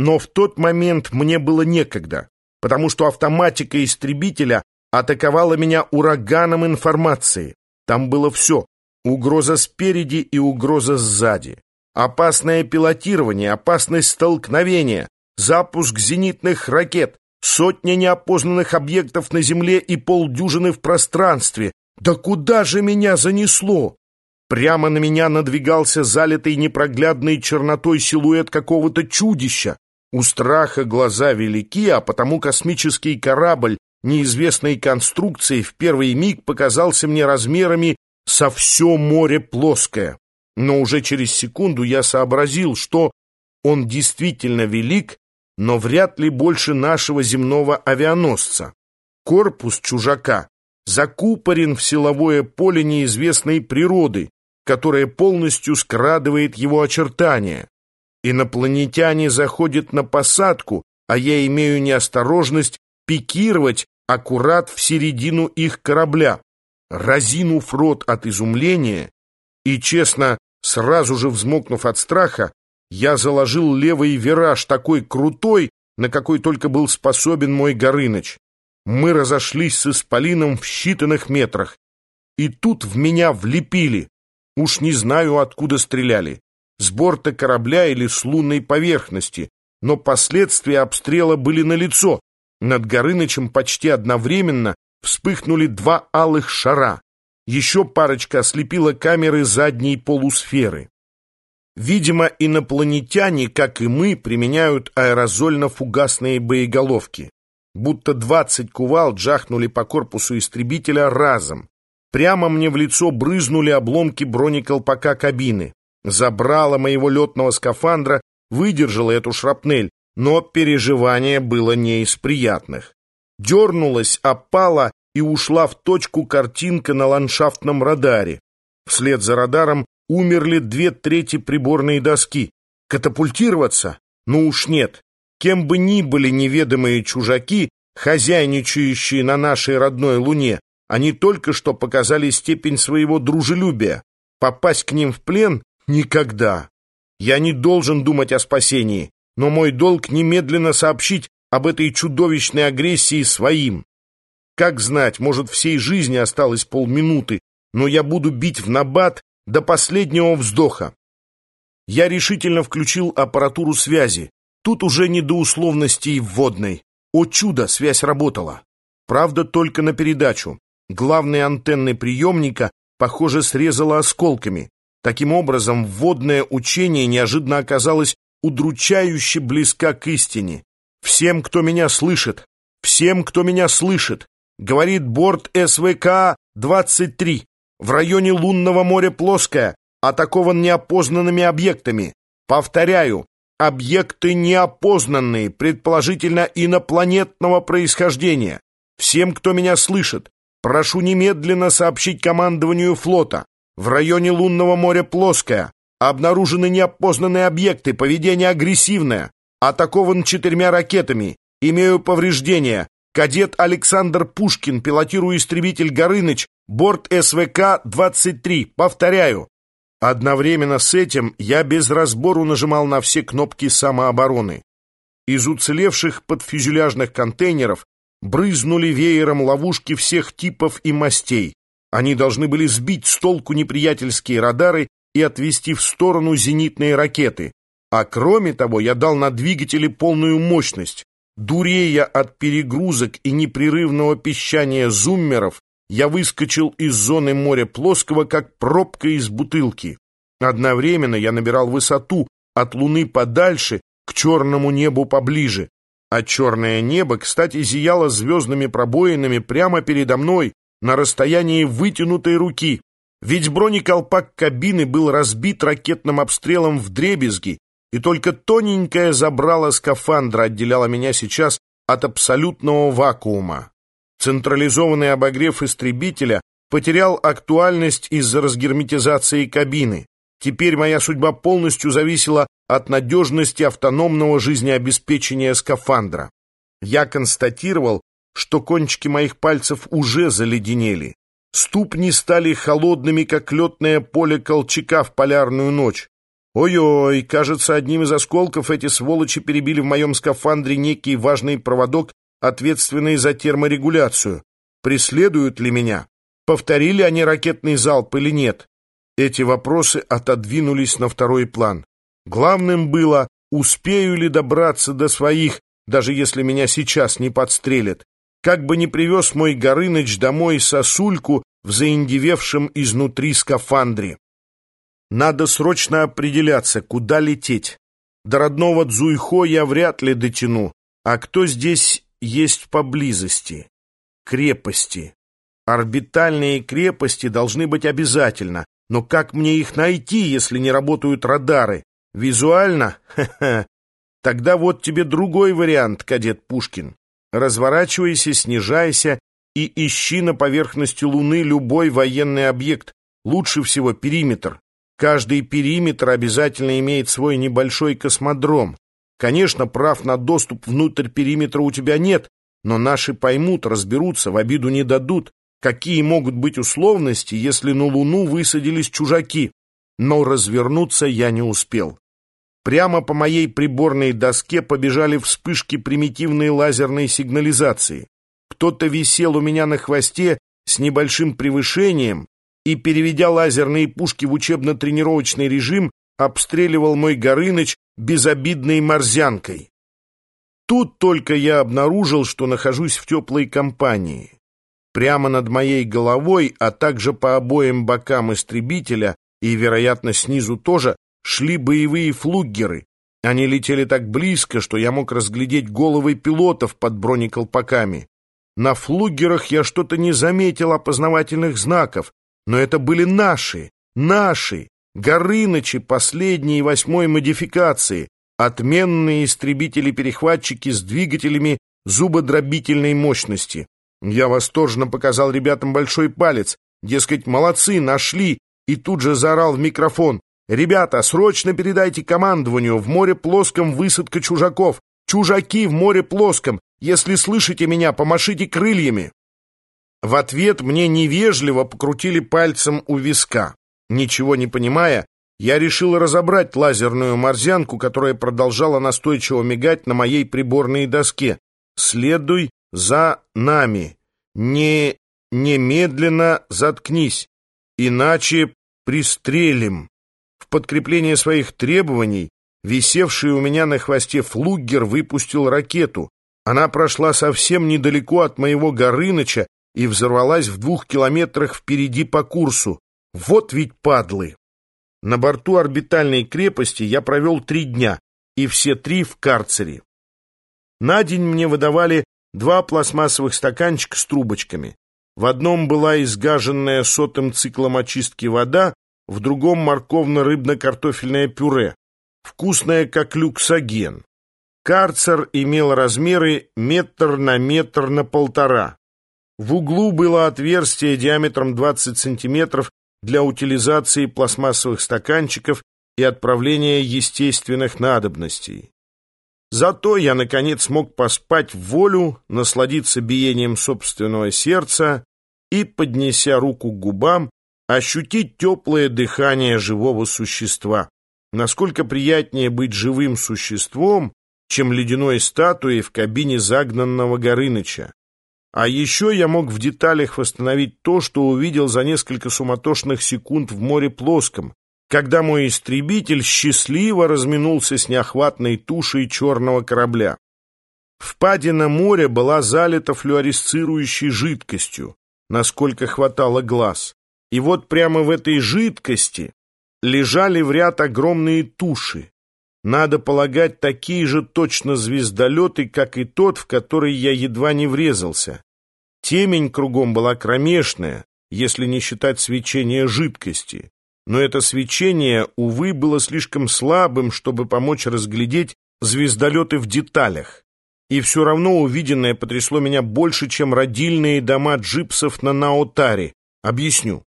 но в тот момент мне было некогда, потому что автоматика истребителя атаковала меня ураганом информации. Там было все. Угроза спереди и угроза сзади. Опасное пилотирование, опасность столкновения, запуск зенитных ракет, сотня неопознанных объектов на Земле и полдюжины в пространстве. Да куда же меня занесло? Прямо на меня надвигался залитый непроглядной чернотой силуэт какого-то чудища. У страха глаза велики, а потому космический корабль неизвестной конструкции в первый миг показался мне размерами со все море плоское. Но уже через секунду я сообразил, что он действительно велик, но вряд ли больше нашего земного авианосца. Корпус чужака закупорен в силовое поле неизвестной природы, которое полностью скрадывает его очертания. Инопланетяне заходят на посадку, а я имею неосторожность пикировать аккурат в середину их корабля. Разинув рот от изумления и, честно, сразу же взмокнув от страха, я заложил левый вираж такой крутой, на какой только был способен мой Горыныч. Мы разошлись с Исполином в считанных метрах. И тут в меня влепили. Уж не знаю, откуда стреляли. С борта корабля или с лунной поверхности. Но последствия обстрела были налицо. Над Горынычем почти одновременно вспыхнули два алых шара. Еще парочка ослепила камеры задней полусферы. Видимо, инопланетяне, как и мы, применяют аэрозольно-фугасные боеголовки. Будто двадцать кувал джахнули по корпусу истребителя разом. Прямо мне в лицо брызнули обломки бронеколпака кабины. Забрала моего летного скафандра, выдержала эту шрапнель, но переживание было не из приятных. Дернулась, опала и ушла в точку картинка на ландшафтном радаре. Вслед за радаром умерли две трети приборной доски. Катапультироваться? Ну уж нет. Кем бы ни были неведомые чужаки, хозяйничающие на нашей родной Луне, они только что показали степень своего дружелюбия. Попасть к ним в плен — никогда. Я не должен думать о спасении, но мой долг немедленно сообщить об этой чудовищной агрессии своим. Как знать, может, всей жизни осталось полминуты, но я буду бить в набат до последнего вздоха. Я решительно включил аппаратуру связи. Тут уже не до условностей вводной. О чудо, связь работала. Правда, только на передачу. Главный антенны приемника, похоже, срезало осколками. Таким образом, вводное учение неожиданно оказалось удручающе близка к истине. «Всем, кто меня слышит! Всем, кто меня слышит!» говорит борт СВК-23. В районе лунного моря плоское, атакован неопознанными объектами. Повторяю, объекты неопознанные, предположительно инопланетного происхождения. Всем, кто меня слышит, Прошу немедленно сообщить командованию флота. В районе лунного моря плоское. Обнаружены неопознанные объекты, поведение агрессивное. Атакован четырьмя ракетами. Имею повреждения. Кадет Александр Пушкин, пилотирую истребитель Горыныч, борт СВК-23. Повторяю. Одновременно с этим я без разбору нажимал на все кнопки самообороны. Из уцелевших подфюзеляжных контейнеров брызнули веером ловушки всех типов и мастей. Они должны были сбить с толку неприятельские радары и отвести в сторону зенитные ракеты. А кроме того, я дал на двигатели полную мощность. Дурея от перегрузок и непрерывного пищания зуммеров, я выскочил из зоны моря плоского, как пробка из бутылки. Одновременно я набирал высоту от луны подальше к черному небу поближе. А черное небо, кстати, зияло звездными пробоинами прямо передо мной на расстоянии вытянутой руки. Ведь бронеколпак кабины был разбит ракетным обстрелом в дребезги, и только тоненькое забрало скафандра отделяло меня сейчас от абсолютного вакуума. Централизованный обогрев истребителя потерял актуальность из-за разгерметизации кабины. Теперь моя судьба полностью зависела от надежности автономного жизнеобеспечения скафандра. Я констатировал, что кончики моих пальцев уже заледенели. Ступни стали холодными, как летное поле Колчака в полярную ночь. Ой-ой, кажется, одним из осколков эти сволочи перебили в моем скафандре некий важный проводок, ответственный за терморегуляцию. Преследуют ли меня? Повторили они ракетный залп или нет? Эти вопросы отодвинулись на второй план. Главным было, успею ли добраться до своих, даже если меня сейчас не подстрелят. Как бы ни привез мой Горыныч домой сосульку в заиндевевшем изнутри скафандре. Надо срочно определяться, куда лететь. До родного Дзуйхо я вряд ли дотяну. А кто здесь есть поблизости? Крепости. Орбитальные крепости должны быть обязательно. Но как мне их найти, если не работают радары? Визуально? Ха-ха. Тогда вот тебе другой вариант, кадет Пушкин. Разворачивайся, снижайся и ищи на поверхности Луны любой военный объект. Лучше всего периметр. Каждый периметр обязательно имеет свой небольшой космодром. Конечно, прав на доступ внутрь периметра у тебя нет, но наши поймут, разберутся, в обиду не дадут. Какие могут быть условности, если на Луну высадились чужаки? Но развернуться я не успел. Прямо по моей приборной доске побежали вспышки примитивной лазерной сигнализации. Кто-то висел у меня на хвосте с небольшим превышением, и, переведя лазерные пушки в учебно-тренировочный режим, обстреливал мой Горыныч безобидной морзянкой. Тут только я обнаружил, что нахожусь в теплой компании. Прямо над моей головой, а также по обоим бокам истребителя и, вероятно, снизу тоже, шли боевые флуггеры. Они летели так близко, что я мог разглядеть головы пилотов под бронеколпаками. На флугерах я что-то не заметил опознавательных знаков, но это были наши, наши, Горынычи последней восьмой модификации, отменные истребители-перехватчики с двигателями зубодробительной мощности. Я восторженно показал ребятам большой палец, дескать, молодцы, нашли, и тут же заорал в микрофон. «Ребята, срочно передайте командованию, в море плоском высадка чужаков! Чужаки в море плоском! Если слышите меня, помашите крыльями!» В ответ мне невежливо покрутили пальцем у виска. Ничего не понимая, я решил разобрать лазерную морзянку, которая продолжала настойчиво мигать на моей приборной доске. «Следуй за нами. Не... немедленно заткнись, иначе пристрелим». Подкрепление своих требований висевший у меня на хвосте флуггер выпустил ракету. Она прошла совсем недалеко от моего Горыныча и взорвалась в двух километрах впереди по курсу. Вот ведь падлы! На борту орбитальной крепости я провел три дня, и все три в карцере. На день мне выдавали два пластмассовых стаканчика с трубочками. В одном была изгаженная сотым циклом очистки вода, в другом морковно-рыбно-картофельное пюре, вкусное как люксоген. Карцер имел размеры метр на метр на полтора. В углу было отверстие диаметром 20 сантиметров для утилизации пластмассовых стаканчиков и отправления естественных надобностей. Зато я, наконец, смог поспать в волю, насладиться биением собственного сердца и, поднеся руку к губам, ощутить теплое дыхание живого существа. Насколько приятнее быть живым существом, чем ледяной статуей в кабине загнанного Горыныча. А еще я мог в деталях восстановить то, что увидел за несколько суматошных секунд в море плоском, когда мой истребитель счастливо разминулся с неохватной тушей черного корабля. Впадина моря была залита флюоресцирующей жидкостью, насколько хватало глаз. И вот прямо в этой жидкости лежали в ряд огромные туши, надо полагать, такие же точно звездолеты, как и тот, в который я едва не врезался. Темень кругом была кромешная, если не считать свечения жидкости. Но это свечение, увы, было слишком слабым, чтобы помочь разглядеть звездолеты в деталях. И все равно увиденное потрясло меня больше, чем родильные дома джипсов на Наотаре. Объясню.